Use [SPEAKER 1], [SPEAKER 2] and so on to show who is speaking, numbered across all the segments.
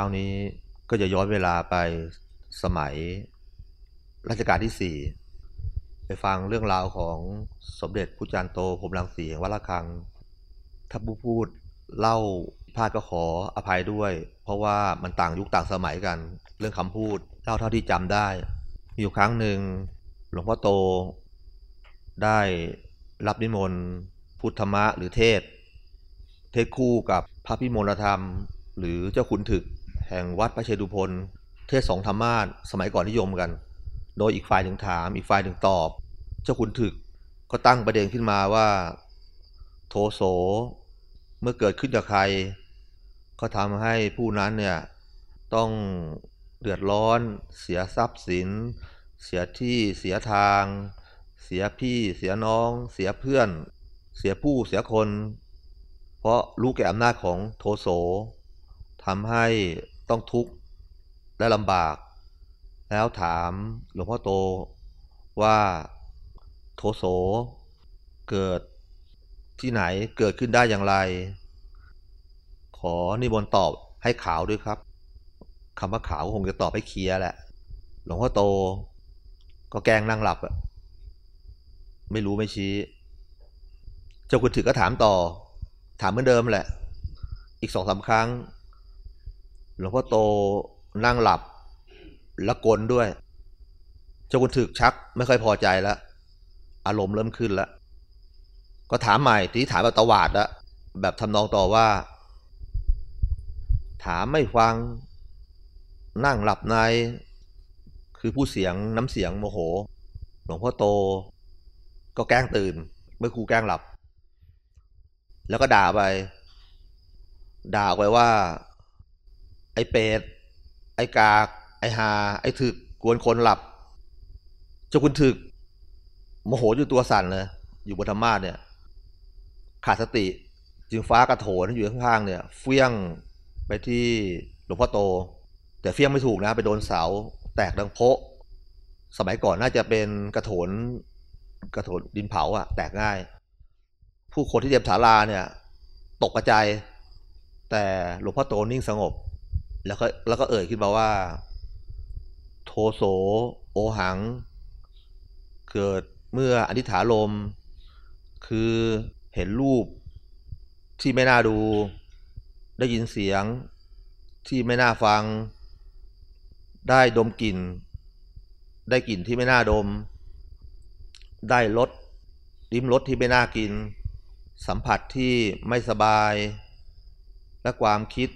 [SPEAKER 1] คุณเช้านี้ก็จะย้อนเวลาไปสมัยรัชกาลที่สี่ไปฟังเรื่องราวของสมเด็จพุทธจารย์โตพรมรังสีแห่งวัดระฆังถ้าผู้พูดเล่าพลาดก็ขออภัยด้วย เพราะว่ามันต่างยุคต่างสมัยกัน เรื่องคำพูดเล่าเท่าที่จำได้ มีอยู่ครั้งหนึ่งหลวงพ่อโต ได้รับนิมนต์พุทธมะหรือเทศ เทศคู่กับพระพิมลธรรม หรือเจ้าขุนถึก แห่งวัดพระเชดุพนเทศสองธรรมาสสมัยก่อนนิยมกัน โดยอีกฝ่ายหนึ่งถาม อีกฝ่ายหนึ่งตอบ เจ้าขุนถึกก็ตั้งประเด็นขึ้นมาว่า โทโสเมื่อเกิดขึ้นกับใคร ก็ทำให้ผู้นั้นเนี่ยต้องเดือดร้อน เสียทรัพย์สิน เสียที่เสียทาง เสียพี่เสียน้อง เสียเพื่อน เสียผู้เสียคน เพราะรู้แก่อำนาจของโทโสทำให้ ต้องทุกข์และลำบาก แล้วถามหลวงพ่อโตว่าโทโสเกิดที่ไหนเกิดขึ้นได้อย่างไร ขอนิมนต์ตอบให้ขาวด้วยครับคำว่าขาวคงจะตอบให้เคลียร์แหละ หลวงพ่อโต ก็แกล้งนั่งหลับอะไม่รู้ไม่ชี้ เจ้าคุณถือก็ถามต่อ ถามเหมือนเดิมแหละ อีกสองสาครั้ง หลวงพ่อโตนั่งหลับแล้วกลด้วย เจ้าคุณถึกชักไม่ค่อยพอใจแล้ว อารมณ์เริ่มขึ้นแล้ว ก็ถามใหม่ทีถามแบบตวาดล้วแบบทำนองต่อว่า ถามไม่ฟัง นั่งหลับใน คือผู้เสียงน้ำเสียงโมโห หลวงพ่อโต ก็แกล้งตื่นเมื่อครูแกล้งหลับ แล้วก็ด่าไป ด่าไปว่า เป็ด ไอ้กาก ไอ้หา ไอ้ถึก กวนคนหลับ เจ้าคุณถึกโมโหอยู่ตัวสั่นเลย อยู่บนธรรมาสเนี่ย ขาดสติ จึงฟ้ากระโถนอยู่ข้างๆเนี่ย เฟี้ยงไปที่หลวงพ่อโต แต่เฟี้ยงไม่ถูกนะ ไปโดนเสา แตกดังโพะสมัยก่อนน่าจะเป็นกระโถน กระโถนดินเผาอะแตกง่าย ผู้คนที่เตรียมศาลาเนี่ย ตกกระจายแต่หลวงพ่อโตนิ่งสงบ แล้วก็แล้วก็เอ่ยขึ้นมาว่า โทโสโอหัง เกิดเมื่ออธิษฐานลม คือเห็นรูปที่ไม่น่าดู ได้ยินเสียงที่ไม่น่าฟัง ได้ดมกลิ่น ได้กลิ่นที่ไม่น่าดม ได้รสลิ้มรสที่ไม่น่ากิน สัมผัสที่ไม่สบาย และความคิด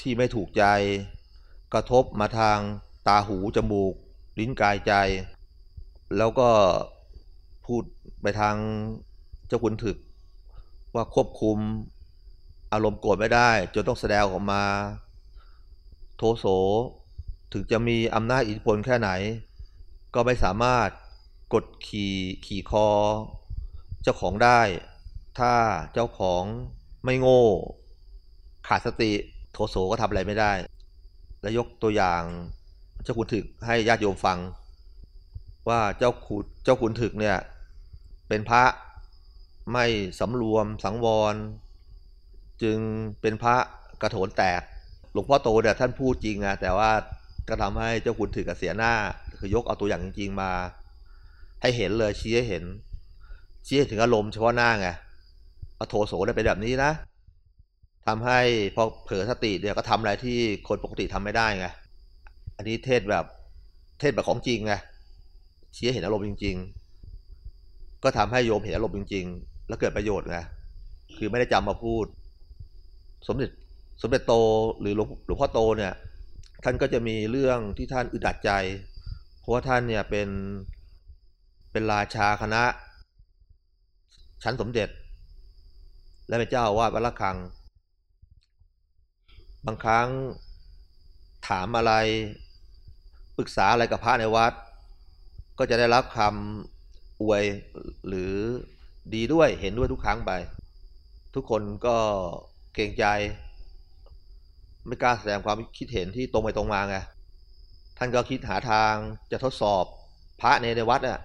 [SPEAKER 1] ที่ไม่ถูกใจ กระทบมาทางตาหูจมูก ลิ้นกายใจ แล้วก็พูดไปทางเจ้าคุณถึก ว่าควบคุมอารมณ์โกรธไม่ได้ จนต้องแสดงออกมา โทโสถึงจะมีอำนาจอิทธิพลแค่ไหน ก็ไม่สามารถกดขี่ขี่คอ เจ้าของได้ ถ้าเจ้าของไม่โง่ ขาดสติ โทโสก็ทำอะไรไม่ได้ และยกตัวอย่างเจ้าคุณถึกให้ญาติโยมฟัง ว่าเจ้าขุดเจ้าขุนถึกเนี่ย เป็นพระไม่สำรวมสังวร จึงเป็นพระกระโถนแตก หลวงพ่อโตเนี่ยท่านพูดจริงนะแต่ว่าก็ทำให้เจ้าขุนถึกเสียหน้า คือยกเอาตัวอย่างจริง ๆ มา ให้เห็นเลยชี้ให้เห็นชี้ถึงอารมณ์เฉพาะหน้าไงอโทโสได้เป็นแบบนี้นะ ทำให้พอเผลอสติเนี่ยก็ทำอะไรที่คนปกติทำไม่ได้ไง อันนี้เทศแบบเทศแบบของจริงไงชี้เห็นอารมณ์จริง ๆ ก็ทำให้โยมเห็นอารมณ์จริง ๆ แล้วเกิดประโยชน์ไง คือไม่ได้จำมาพูด สมเด็จสมเด็จโตหรือหลวงหลวงพ่อโตเนี่ย ท่านก็จะมีเรื่องที่ท่านอึดอัดใจ เพราะว่าท่านเนี่ยเป็นเป็นราชาคณะ ชั้นสมเด็จ และเป็นเจ้าอาวาสวัดละคัง บางครั้งถามอะไรปรึกษาอะไรกับพระในวัด ก็จะได้รับคำอวยหรือดีด้วยเห็นด้วยทุกครั้งไป ทุกคนก็เกรงใจ ไม่กล้าแสดงความคิดเห็นที่ตรงไปตรงมาไงท่านก็คิดหาทางจะทดสอบพระในในวัดอะ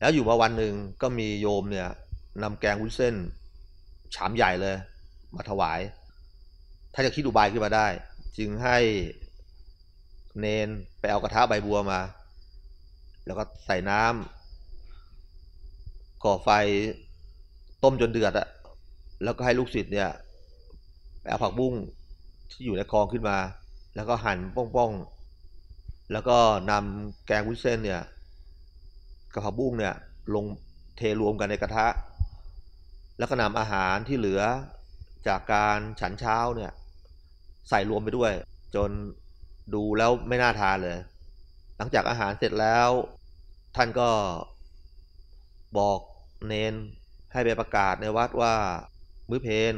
[SPEAKER 1] แล้วอยู่มาวันหนึ่งก็มีโยมเนี่ยนำแกงวุ้นเส้น ชามใหญ่เลย มาถวาย ถ้าจะคิดอุบายขึ้นมาได้ จึงให้เนนไปเอากระทะใบบัวมา แล้วก็ใส่น้ำก่อไฟต้มจนเดือดอะแล้วก็ให้ลูกศิษย์เนี่ยไปเอาผักบุ้งที่อยู่ในคลองขึ้นมา แล้วก็หั่นป้องๆ แล้วก็นำแกงวุ้นเส้นเนี่ยกับผักบุ้งเนี่ยลงเทรวมกันในกระทะ แล้วก็นำอาหารที่เหลือจากการฉันเช้าเนี่ย ใส่รวมไปด้วย จนดูแล้วไม่น่าทานเลย หลังจากอาหารเสร็จแล้ว ท่านก็บอกเนนให้ไปประกาศในวัดว่ามื้อเพน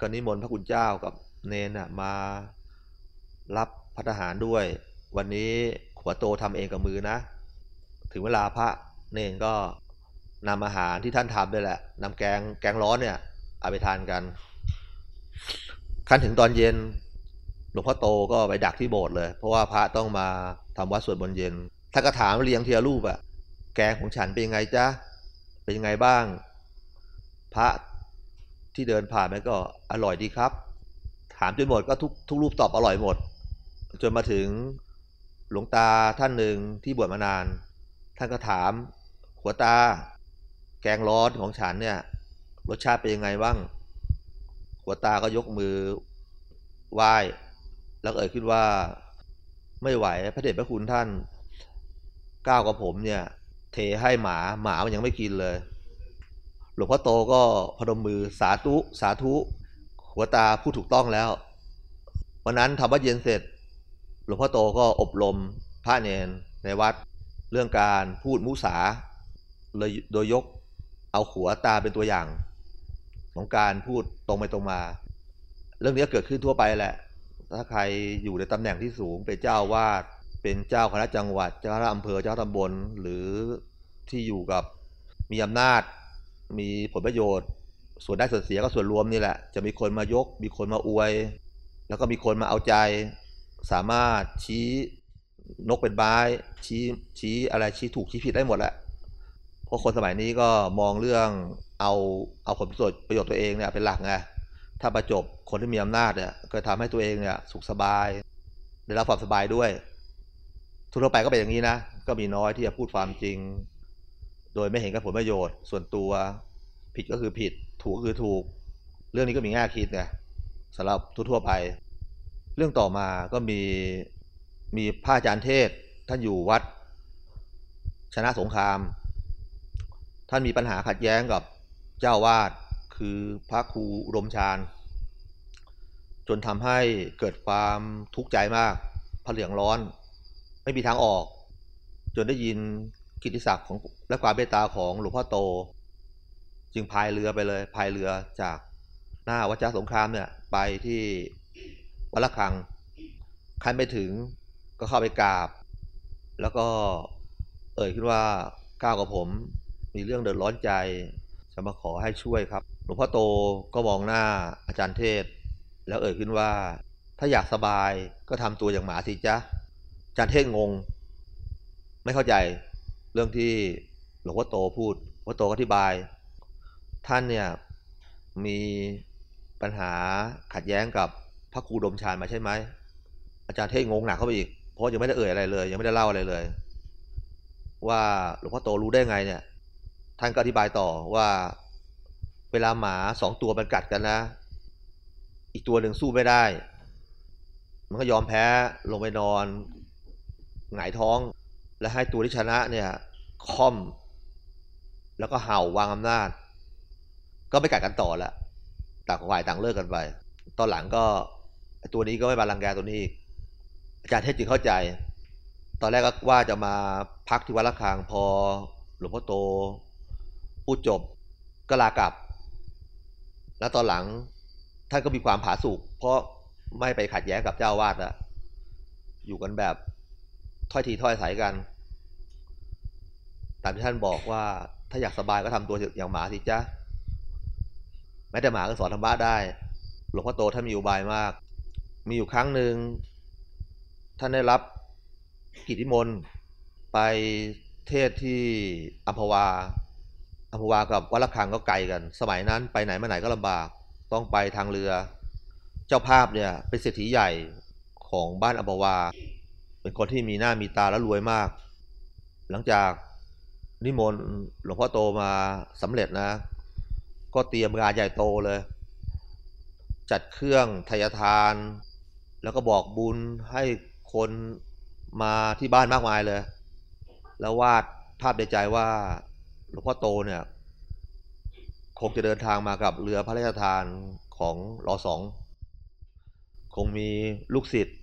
[SPEAKER 1] ก็นิมนต์พระคุณเจ้ากับเนนมารับพัฒหารด้วย วันนี้ขวโตทำเองกับมือนะ ถึงเวลาพระเนนก็นำอาหารที่ท่านทำด้วยแหละนำแกงแกงร้อนเนี่ยเอาไปทานกัน ขั้นถึงตอนเย็น หลวงพ่อโตก็ไปดักที่โบสถ์เลย เพราะว่าพระต้องมาทำวัดสวดมนเย็นท่านก็ถามเรียงเทียรูปอะแกงของฉันเป็นยังไงจ๊ะเป็นยังไงบ้าง พระที่เดินผ่านไปก็อร่อยดีครับ ถามจนหมดก็ทุกทุกรูปตอบอร่อยหมด จนมาถึงหลวงตาท่านหนึ่งที่บวชมานาน ท่านก็ถามหัวตา แกงร้อนของฉันเนี่ย รสชาติเป็นยังไงบ้าง หัวตาก็ยกมือไหว้แล้วเอ่ยขึ้นว่าไม่ไหวพระเดชพระคุณท่านก้าวกับผมเนี่ย เทให้หมาหมามันยังไม่กินเลย หลวงพ่อโตก็พนมมือสาธุสาธุ หัวตาพูดถูกต้องแล้ว วันนั้นทำวัดเย็นเสร็จ หลวงพ่อโตก็อบรมพระเนนในวัดเรื่องการพูดมุสาเลยโดยยกเอาขัวตาเป็นตัวอย่าง ของการพูดตรงไปตรงมา เรื่องนี้เกิดขึ้นทั่วไปแหละ ถ้าใครอยู่ในตำแหน่งที่สูงเป็นเจ้าวาด เป็นเจ้าคณะจังหวัด เจ้าคณะอำเภอ เจ้าตำบล หรือที่อยู่กับมีอำนาจ มีผลประโยชน์ ส่วนได้ส่วนเสียก็ส่วนรวมนี่แหละ จะมีคนมายก มีคนมาอวย แล้วก็มีคนมาเอาใจ สามารถชี้นกเป็นไม้ชี้ชี้อะไรชี้ถูกชี้ผิดได้หมดแหละ เพราะคนสมัยนี้ก็มองเรื่อง เอาเอาผลประโยชน์ประโยชน์ตัวเองเนี่ยเป็นหลักไงถ้าประจบคนที่มีอำนาจเนี่ยก็ทำให้ตัวเองเนี่ยสุขสบาย ได้รับความสบายด้วยทั่วไปก็เป็นอย่างนี้นะ ก็มีน้อยที่จะพูดความจริง โดยไม่เห็นกับผลประโยชน์ ส่วนตัวผิดก็คือผิด ถูกก็คือถูก เรื่องนี้ก็มีแง่คิดไงสำหรับทั่วไป เรื่องต่อมาก็มีมีพระอาจารย์เทศ ท่านอยู่วัด ชนะสงคราม ท่านมีปัญหาขัดแย้งกับ เจ้าวาดคือพระครูอุดมฌานจนทำให้เกิดความทุกข์ใจมากพระเหลืองร้อน ไม่มีทางออก จนได้ยินกิติศักดิ์ของและความเมตตาของหลวงพ่อโต จึงพายเรือไปเลยพายเรือจากหน้าวัดจ้าสงครามเนี่ยไปที่วัดละคังคันไปถึงก็เข้าไปกราบ แล้วก็เอ่ยขึ้นว่าก้าวกับผมมีเรื่องเดือดร้อนใจ จะมาขอให้ช่วยครับ หลวงพ่อโตก็มองหน้าอาจารย์เทศ แล้วเอ่ยขึ้นว่า ถ้าอยากสบายก็ทำตัวอย่างหมาสิจ๊ะอาจารย์เทศงง ไม่เข้าใจเรื่องที่หลวงพ่อโตพูดหลวงพ่อโตอธิบาย ท่านเนี่ยมีปัญหาขัดแย้งกับพระครูดมชานมาใช่ไหมอาจารย์เทศงงหนักเข้าไปอีกเพราะยังไม่ได้เอ่ยอะไรเลย ยังไม่ได้เล่าอะไรเลย ว่าหลวงพ่อโตรู้ได้ไงเนี่ย ท่านก็อธิบายต่อว่าเวลาหมาสองตัวมันกัดกันนะ อีกตัวหนึ่งสู้ไม่ได้ มันก็ยอมแพ้ลงไปนอนหงายท้อง และให้ตัวที่ชนะเนี่ยค่อม แล้วก็เห่าวางอำนาจ ก็ไม่กัดกันต่อล้วต่างฝ่ายต่างเลิกกันไป ตอนหลังก็ตัวนี้ก็ไม่มารังแกตัวนี้อีกอาจารย์เทศจึงเข้าใจ ตอนแรกก็ว่าจะมาพักที่วัดละคังพอหลวงพ่อโต พูดจบก็ลากลับ แล้วตอนหลังท่านก็มีความผาสุกเพราะไม่ไปขัดแย้งกับเจ้าวาดอะอยู่กันแบบถ้อยทีถ้อยอายกัน ตามที่ท่านบอกว่าถ้าอยากสบายก็ทำตัวอย่างหมาสิจ้ะแม้แต่หมาก็สอนธรรมะได้ หลวงพ่อโตท่านมีอุบายมาก มีอยู่ครั้งหนึ่งท่านได้รับกิจนิมนต์ไปเทศที่อัมพวา อัมพวากับวัดละคังก็ไกลกัน สมัยนั้นไปไหนมาไหนก็ลำบาก ต้องไปทางเรือ เจ้าภาพเนี่ยเป็นเศรษฐีใหญ่ของบ้านอัมพวา เป็นคนที่มีหน้ามีตาและรวยมาก หลังจากนิมนต์หลวงพ่อโตมาสำเร็จนะ ก็เตรียมงานใหญ่โตเลย จัดเครื่องทายทาน แล้วก็บอกบุญให้คนมาที่บ้านมากมายเลย แล้ววาดภาพในใจว่า หลวงพ่อโตเนี่ยคงจะเดินทางมากับเรือพระราชทานของรอสองคงมีลูกศิษย์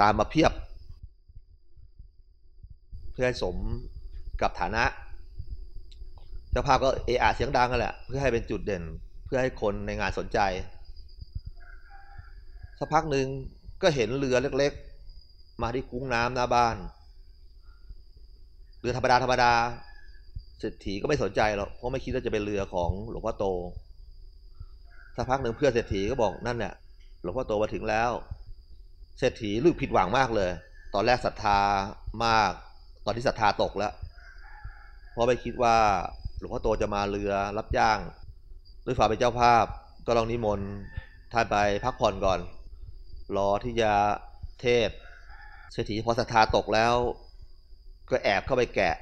[SPEAKER 1] ตามมาเพียบ เพื่อให้สมกับฐานะเจ้าภาพก็เอะอะเสียงดังกันแหละ เพื่อให้เป็นจุดเด่น เพื่อให้คนในงานสนใจสักพักหนึ่งก็เห็นเรือเล็กๆ มาที่คุ้งน้ำหน้าบ้าน เรือธรรมดาธรรมดา เศรษฐีก็ไม่สนใจหรอกเพราะไม่คิดว่าจะเป็นเรือของหลวงพ่อโตสักพักหนึ่งเพื่อนเศรษฐีก็บอกนั่นเนี่ยหลวงพ่อโตมาถึงแล้ว เศรษฐีรู้ผิดหวังมากเลย ตอนแรกศรัทธามาก ตอนที่ศรัทธาตกแล้วเพราะไม่คิดว่าหลวงพ่อโตจะมาเรือรับจ้างด้วยฝ่าเป็นเจ้าภาพ ก็ลองนิมนต์ท่านไปพักผ่อนก่อน รอที่จะเทศเศรษฐีพอศรัทธาตกแล้ว ก็แอบเข้าไปแกะ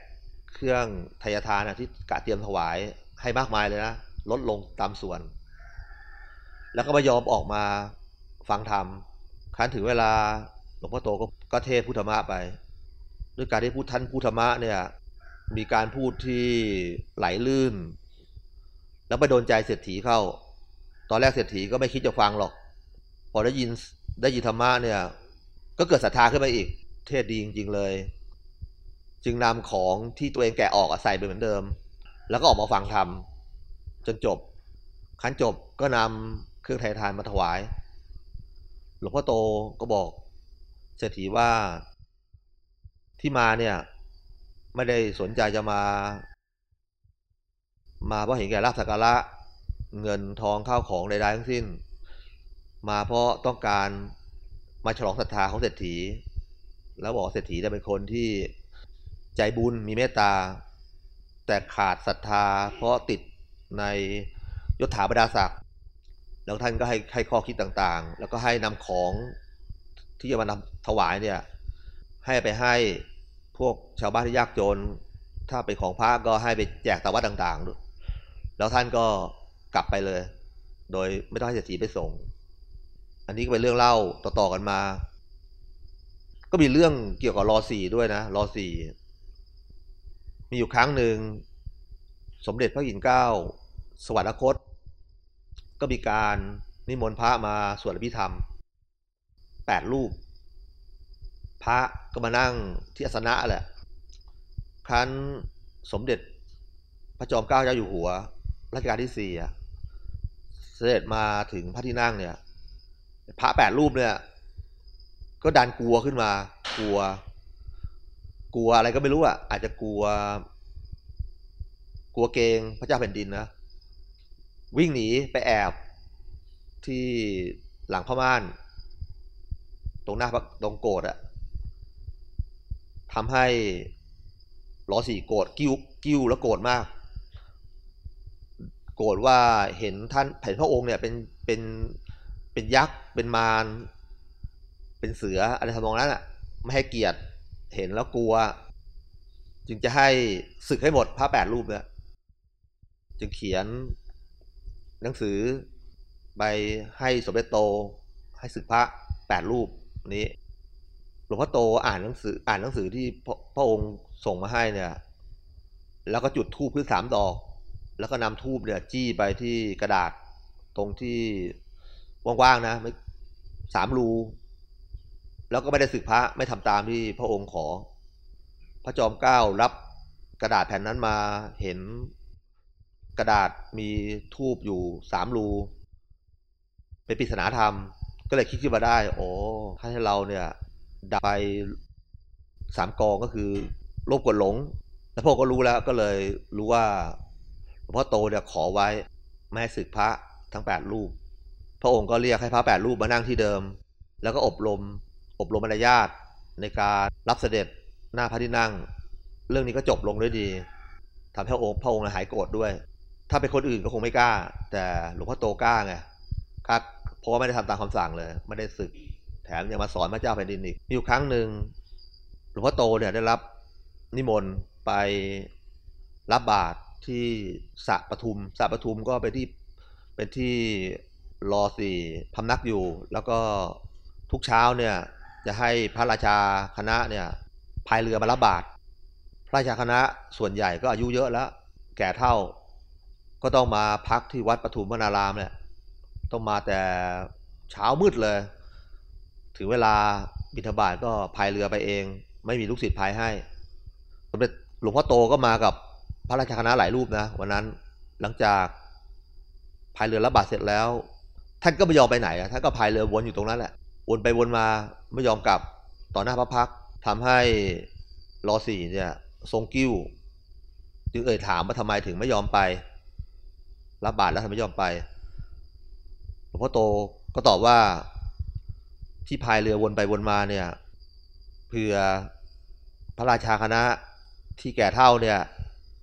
[SPEAKER 1] เครื่องทายทานนะที่กะเตรียมถวายให้มากมายเลยนะ ลดลงตามส่วน แล้วก็ไม่ยอมออกมาฟังธรรมครั้นถึงเวลาหลวงพ่อโตก็กเทศพุทธมะไป ด้วยการที่พูดท่านพุทธมะเนี่ยมีการพูดที่ไหลลื่น แล้วไปโดนใจเศรษฐีเข้า ตอนแรกเศรษฐีก็ไม่คิดจะฟังหรอก พอได้ยินได้ยินธรรมะเนี่ย ก็เกิดศรัทธาขึ้นมาอีก เทศดีจริงๆเลย จึงนำของที่ตัวเองแกะออกใส่ไปเหมือนเดิม แล้วก็ออกมาฟังธรรมจนจบคันจบก็นำเครื่องไทยทานมาถวาย หลวงพ่อโตก็บอกเศรษฐีว่าที่มาเนี่ย ไม่ได้สนใจจะมา มาเพราะเห็นแก่ลาภสักการะเงินทองข้าวของใดๆทั้งสิ้น มาเพราะต้องการมาฉลองศรัทธาของเศรษฐี แล้วบอกเศรษฐีจะเป็นคนที่ ใจบุญมีเมตตา แต่ขาดศรัทธา เพราะติดในยศถาบรรดาศักดิ์แล้วท่านก็ให้ให้ข้อคิดต่างๆ แล้วก็ให้นำของที่จะมานำถวายเนี่ยให้ไปให้พวกชาวบ้านที่ยากจน ถ้าเป็นของพระก็ให้ไปแจกตามวัดต่างๆด้วยแล้วท่านก็กลับไปเลย โดยไม่ต้องให้เศรษฐีไปส่ง อันนี้ก็เป็นเรื่องเล่าต่อๆกันมา ก็มีเรื่องเกี่ยวกับรอสี่ด้วยนะรอสี่ มีอยู่ครั้งหนึ่ง สมเด็จพระหญิงเกล้าสวรรคต ก็มีการนิมนต์พระมาสวดอภิธรรมแปดรูป พระก็มานั่งที่อาสนะแหละ ครั้นสมเด็จพระจอมเกล้าเจ้าอยู่หัวรัชกาลที่สี่เสด็จมาถึงพระที่นั่งเนี่ย พระแปดรูปเนี่ย ก็ดันกลัวขึ้นมากลัว กลัวอะไรก็ไม่รู้อะ อาจจะกลัว กลัวเกงพระเจ้าแผ่นดินนะ วิ่งหนีไปแอบที่หลังพม่าน ตรงหน้าตรงโกรธอะทำให้รอสี่โกรธกิ้วกิ้วแล้วโกรธมาก โกรธว่าเห็นท่านเห็นพระองค์เนี่ยเป็นเป็นเป็นยักษ์เป็นมารเป็นเสืออะไรทำนองนั้นอะไม่ให้เกียรติ เห็นแล้วกลัว จึงจะให้ศึกให้หมดพระแปดรูปเนี่ยจึงเขียนหนังสือไปให้สมเด็จโต ให้ศึกพระแปดรูปนี้หลวงพ่อโตอ่านหนังสืออ่านหนังสือที่พพระองค์ส่งมาให้เนี่ย แล้วก็จุดธูปขึ้นสามดอก แล้วก็นำธูปเนี่ยจี้ไปที่กระดาษตรงที่ว่างๆนะไม่สามรู แล้วก็ไม่ได้สึกพระไม่ทำตามที่พระองค์ขอ พระจอมเกล้ารับกระดาษแผ่นนั้นมาเห็นกระดาษมีทูบอยู่สามรูเป็นปริศนาธรรม ก็เลยคิดขึ้นมาได้ โอ้ให้เราเนี่ย ดับไปสามกองก็คือโลภกดหลง แล้วพวกก็รู้แล้วก็เลยรู้ว่าหลวงพ่อโตเนี่ยขอไว้ไม่ให้ศึกพระทั้งแปดรูป พระองค์ก็เรียกให้พระแปดรูปมานั่งที่เดิม แล้วก็อบรม อบรมมารยาทในการรับเสด็จหน้าพระที่นั่ง เรื่องนี้ก็จบลงด้วยดีทำให้พระองค์พระองค์หายโกรธด้วย ถ้าเป็นคนอื่นก็คงไม่กล้า แต่หลวงพ่อโตกล้าไงกล้าเพราะว่าไม่ได้ทำตามคำสั่งเลย ไม่ได้ศึก แถมยังมาสอนพระเจ้าแผ่นดินอีกมีอยู่ครั้งหนึ่งหลวงพ่อโตเนี่ยได้รับนิมนต์ไปรับบาตรที่สระปทุมสระปทุมก็เป็นที่เป็นที่รอสี่พำนักอยู่ แล้วก็ทุกเช้าเนี่ย จะให้พระราชาคณะเนี่ยพายเรือมารับบาตรพระราชาคณะส่วนใหญ่ก็อายุเยอะแล้ว แก่เท่า ก็ต้องมาพักที่วัดปทุมวนารามเนี่ยต้องมาแต่เช้ามืดเลย ถึงเวลาบิณฑบาตก็พายเรือไปเอง ไม่มีลูกศิษย์พายให้สมเด็จหลวงพ่อโตก็มากับพระราชาคณะหลายรูปนะวันนั้นหลังจากพายเรือรับบาตรเสร็จแล้ว ท่านก็ไม่ยอมไปไหนท่านก็พายเรือวนอยู่ตรงนั้นแหละ วนไปวนมาไม่ยอมกลับต่อหน้าพระพักทำให้รอสี่เนี่ยทรงกิ้ว จึงเอ่ยถามว่าทำไมถึงไม่ยอมไป รับบาตรแล้วทำไมไม่ยอมไปหลวงพ่อโตก็ตอบว่าที่พายเรือวนไปวนมาเนี่ยเพื่อพระราชาคณะที่แก่เท่าเนี่ย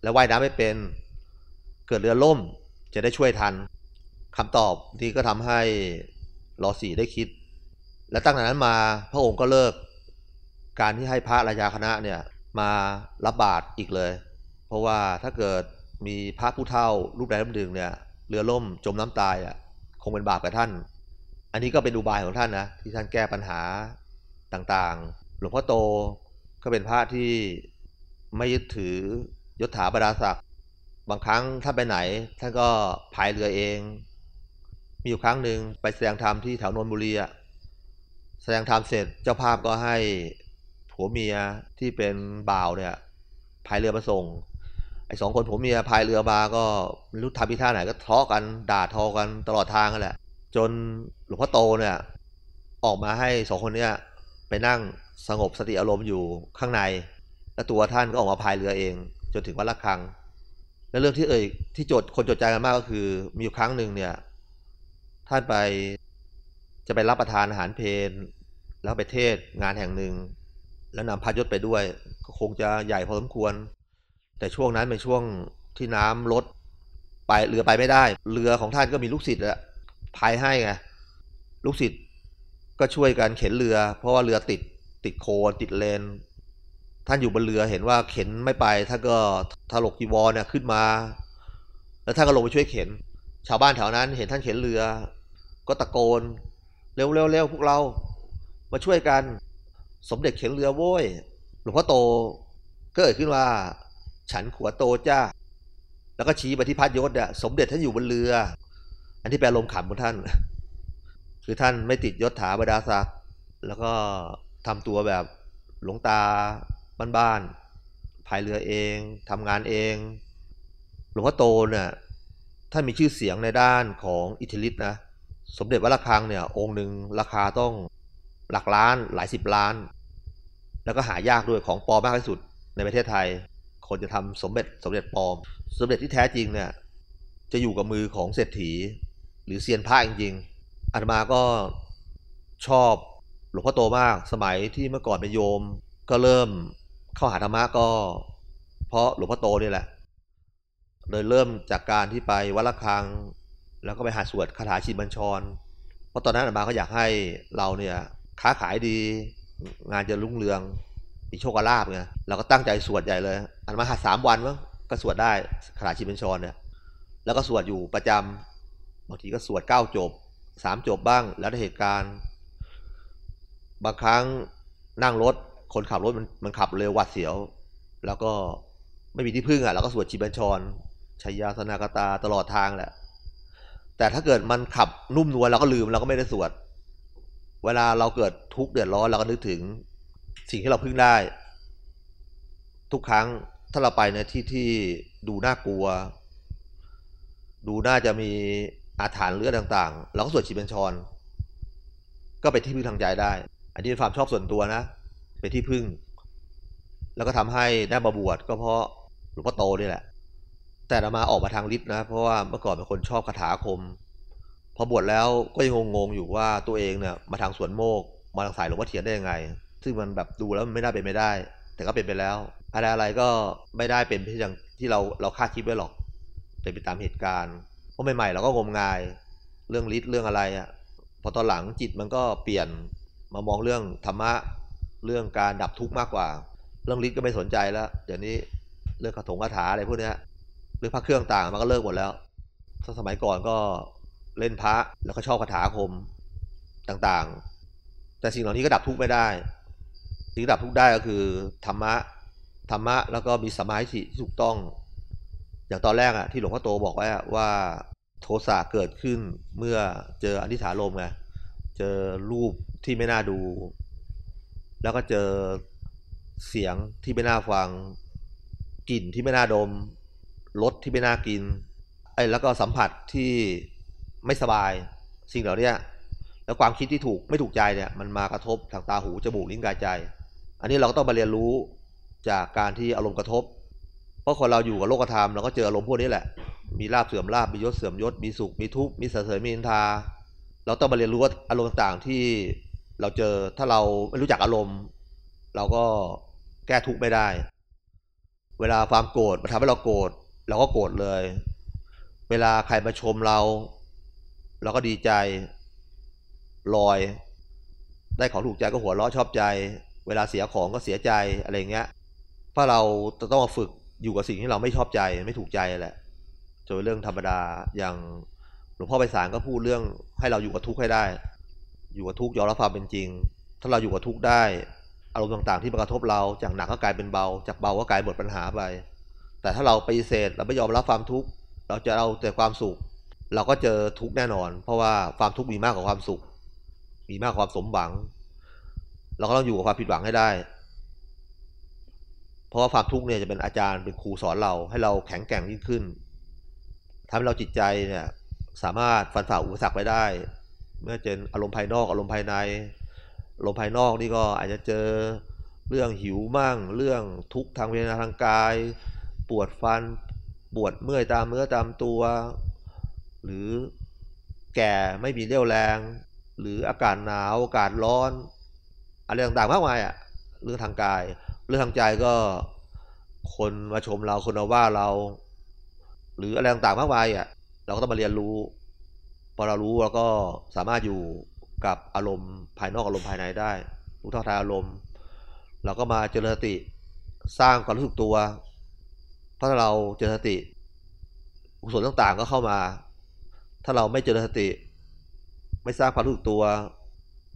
[SPEAKER 1] แล้วว่ายน้ำไม่เป็น เกิดเรือล่มจะได้ช่วยทันคำตอบนี้ก็ทำให้รอสี่ได้คิด และตั้งแต่นั้นมาพระองค์ก็เลิก การที่ให้พระราชาคณะเนี่ยมารับบาตรอีกเลย เพราะว่าถ้าเกิดมีพระผู้เฒ่ารูปใดรูปหนึ่งเนี่ยเรือล่มจมน้ำตายอะคงเป็นบาปกับท่าน อันนี้ก็เป็นอุบายของท่านนะที่ท่านแก้ปัญหาต่างๆ หลวงพ่อโตก็เป็นพระที่ไม่ยึดถือยศถาบรรดาศักดิ์บางครั้งท่านไปไหน ท่านก็พายเรือเอง มีอยู่ครั้งหนึ่งไปแสดงธรรมที่แถวนนทบุรีอะ แสดงธรรมเสร็จเจ้าภาพก็ให้ผัวเมียที่เป็นบ่าวเนี่ยพายเรือมาส่งไอ้สองคนผัวเมียพายเรือมาก็ไม่รู้ทำพิท่าไหนก็ทะเลาะกันด่าทอกันตลอดทางนั่นแหละ จนหลวงพ่อโตเนี่ย ออกมาให้สองคนเนี่ยไปนั่งสงบสติอารมณ์อยู่ข้างใน แล้วตัวท่านก็ออกมาพายเรือเอง จนถึงวัดละคัง และเรื่องที่เอ่ยที่โจทย์คนจดใจกันมากก็คือ มีอยู่ครั้งหนึ่งเนี่ย ท่านไป จะไปรับประทานอาหารเพลแล้วไปเทศงานแห่งหนึ่ง แล้วนำพระยศไปด้วย ก็คงจะใหญ่พอสมควร แต่ช่วงนั้นเป็นช่วงที่น้ำลดไปเรือไปไม่ได้ เรือของท่านก็มีลูกศิษย์อะพายให้ไงลูกศิษย์ก็ช่วยกันเข็นเรือ เพราะว่าเรือติดติดโคนติดเลน ท่านอยู่บนเรือเห็นว่าเข็นไม่ไปท่านก็ถลกจีวรเนี่ยขึ้นมา แล้วท่านก็ลงไปช่วยเข็น ชาวบ้านแถวนั้นเห็นท่านเข็นเรือ ก็ตะโกน เร็วเร็วเร็วพวกเรา มาช่วยกัน สมเด็จเข็นเรือโว้ย หลวงพ่อโตก็เอ่ยขึ้นว่า ฉันขัวโตจ้า แล้วก็ชี้ไปที่พัดยศเนี่ยสมเด็จท่านอยู่บนเรือ อันที่แปลลมขำของท่าน คือท่านไม่ติดยศถาบรรดาศักดิ์แล้วก็ทำตัวแบบหลวงตาบ้านๆพายเรือเองทำงานเอง หลวงพ่อโตเนี่ยท่านมีชื่อเสียงในด้านของอิทธิฤทธิ์นะ สมเด็จวัดระฆังเนี่ยองค์หนึ่งราคาต้องหลักล้านหลายสิบล้าน แล้วก็หายากด้วยของปลอมมากที่สุดในประเทศไทย คนจะทำสมเด็จสมเด็จปลอม สมเด็จที่แท้จริงเนี่ยจะอยู่กับมือของเศรษฐี หรือเซียนพระจริงๆอาตมาก็ชอบหลวงพ่อโตมากสมัยที่เมื่อก่อนเป็นโยม ก็เริ่มเข้าหาธรรมะก็ เพราะหลวงพ่อโตนี่แหละเลยเริ่มจากการที่ไปวัดระฆัง แล้วก็ไปหาสวดคาถาชินบัญชร เพราะตอนนั้นอาตมาก็อยากให้เราเนี่ยค้าขายดี งานจะรุ่งเรืองมีโชคลาภไงเราก็ตั้งใจสวดใหญ่เลยอาตมาหัดสามวันมั้งก็สวดได้คาถาชินบัญชรเนี่ยแล้วก็สวดอยู่ประจำบางทีก็สวดเก้าจบสามจบบ้าง แล้วแต่เหตุการณ์ บางครั้งนั่งรถคนขับรถมันมันขับเร็ววัดเสียว แล้วก็ไม่มีที่พึ่งอะเราก็สวดชิบัญชรชัยยาสนากตาตลอดทางแหละ แต่ถ้าเกิดมันขับนุ่มนวลเราก็ลืมเราก็ไม่ได้สวด เวลาเราเกิดทุกข์เดือดร้อนเราก็นึกถึงสิ่งที่เราพึ่งได้ ทุกครั้งถ้าเราไปในที่ที่ดูน่ากลัว ดูน่าจะมีอาถรรพ์เลือดต่าง ๆ เราก็สวดชิบัญชร ก็เป็นที่พึ่งทางใจได้ อันนี้เป็นความชอบส่วนตัวนะเป็นที่พึ่ง แล้วก็ทำให้ได้มาบวชก็เพราะหลวงพ่อโตนี่แหละ แต่เรามาออกมาทางฤทธิ์นะ เพราะว่าเมื่อก่อนเป็นคนชอบคาถาคม พอบวชแล้วก็ยังงงๆอยู่ว่าตัวเองเนี่ยมาทางสวนโมก มาทางสายหลวงพ่อเทียนได้ยังไง ซึ่งมันแบบดูแล้วมันไม่ได้เป็นไม่ได้ แต่ก็เป็นไปแล้ว อะไรอะไรก็ไม่ได้เป็นที่อย่างที่เราเราคาดคิดไว้หรอกเป็นไปตามเหตุการณ์เพราะใหม่ๆเราก็งมงาย เรื่องฤทธิ์เรื่องอะไรอะ่ะพอตอนหลังจิตมันก็เปลี่ยนมามองเรื่องธรรมะเรื่องการดับทุกข์มากกว่า เรื่องฤทธิ์ก็ไม่สนใจแล้วเดี๋ยวนี้เรื่องคาถงคาถาอะไรพวกเนี้ ยเรื่อพระเครื่องต่างมันก็เลิกหมดแล้วสมัยก่อนก็เล่นพระแล้วก็ชอบคาถาคมต่างๆ แต่สิ่งเหล่านี้ก็ดับทุกข์ไม่ได้ สิ่งดับทุกข์ได้ก็คือธรรมะธรรมะแล้วก็มีสมาธิที่ถูกต้อง อย่างตอนแรกอะที่หลวงพ่อโตบอกไว้อะว่าโทสะเกิดขึ้นเมื่อเจออนิถาลมไงเจอรูปที่ไม่น่าดู แล้วก็เจอเสียงที่ไม่น่าฟังกลิ่นที่ไม่น่าดม รสที่ไม่น่ากินไอ้แล้วก็สัมผัสที่ไม่สบายสิ่งเหล่านี้แล้วความคิดที่ถูกไม่ถูกใจเนี่ยมันมากระทบทางตาหูจมูกลิ้นกายใจ อันนี้เราก็ต้องมาเรียนรู้จากการที่อารมณ์กระทบ เพราะคนเราอยู่กับโลกธรรมเราก็เจออารมณ์พวกนี้แหละ มีลาบเสื่อมลาบมียศเสื่อมยศมีสุขมีทุกข์มีเสรรเสริญมีนินทา เราต้องมาเรียนรู้ว่าอารมณ์ต่างๆที่เราเจอถ้าเราไม่รู้จักอารมณ์ เราก็แก้ทุกข์ไม่ได้ เวลาความโกรธมาทำให้เราโกรธ เราก็โกรธเลย เวลาใครมาชมเรา เราก็ดีใจลอย ได้ของถูกใจก็หัวเราะชอบใจ เวลาเสียของก็เสียใจอะไรเงี้ยเพราะเราจะต้องมาฝึกอยู่กับสิ่งที่เราไม่ชอบใจไม่ถูกใจแหละจนเรื่องธรรมดาอย่างหลวงพ่อไปสารก็พูดเรื่องให้เราอยู่กับทุกข์ให้ได้ อยู่กับทุกข์ยอมรับความเป็นจริง ถ้าเราอยู่กับทุกข์ได้ อารมณ์ต่างๆที่มากระทบเราจากหนักก็กลายเป็นเบา จากเบาก็กลายหมดปัญหาไป แต่ถ้าเราปฏิเสธเราไม่ยอมรับความทุกข์เราจะเอาแต่ความสุข เราก็เจอทุกข์แน่นอน เพราะว่าความทุกข์มีมากกว่าความสุข มีมากกว่าความสมหวัง เราก็ต้องอยู่กับความผิดหวังให้ได้ เพราะว่าความทุกข์เนี่ยจะเป็นอาจารย์เป็นครูสอนเราให้เราแข็งแกร่งยิ่งขึ้นทำให้เราจิตใจเนี่ยสามารถฟันฝ่าอุปสรรคไปได้ เมื่อเจออารมณ์ภายนอกอารมณ์ภายในอารมณ์ภายนอกนี่ก็อาจจะเจอเรื่องหิวมั่ง เรื่องทุกข์ทางเวทนาทางกาย ปวดฟัน ปวดเมื่อยตามเนื้อตามตัว หรือแก่ไม่มีเรี่ยวแรง หรืออากาศหนาวอากาศร้อน อะไรต่างๆมากมายอะเรื่องทางกาย เรื่องทางใจก็คนมาชมเราคนมาว่าเรา หรืออะไรต่างๆมากมายอะเราก็ต้องมาเรียนรู้พอเรารู้เราก็สามารถอยู่กับอารมณ์ภายนอกอารมณ์ภายในได้รู้ท่าทันอารมณ์ เราก็มาเจริญสติสร้างความรู้สึกตัว ถ้าเราเจริญสติกุศลต่างๆก็เข้ามา ถ้าเราไม่เจริญสติ ไม่สร้างความรู้สึกตัว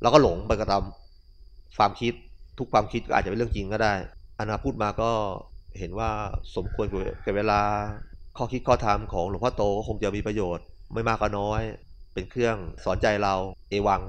[SPEAKER 1] เราก็หลงไปกระทำความคิดทุกความคิดก็อาจจะเป็นเรื่องจริงก็ได้อนาพูดมาก็เห็นว่าสมควรกับเวลาข้อคิดข้อธรรมของหลวงพ่อโตก็คงจะมีประโยชน์ ไม่มากก็น้อย เป็นเครื่องสอนใจเราเอวัง